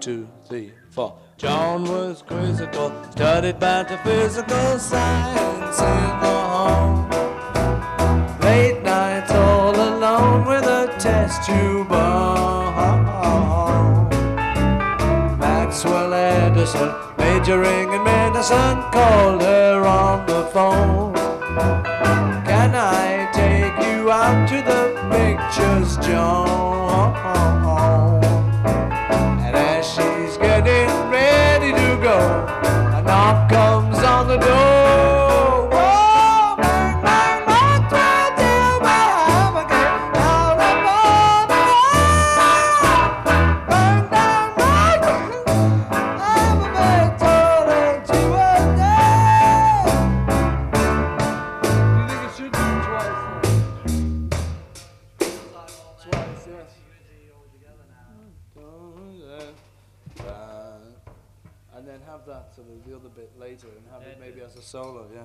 two, three, four. John was quizzical, studied metaphysical science in the home. Late nights all alone with a test tube on. Maxwell Edison, majoring in medicine, called her on the phone. Can I take you out to the pictures, John? Go, a knock comes on the door. Whoa, And have that sort of the other bit later and have it maybe as a solo, yeah.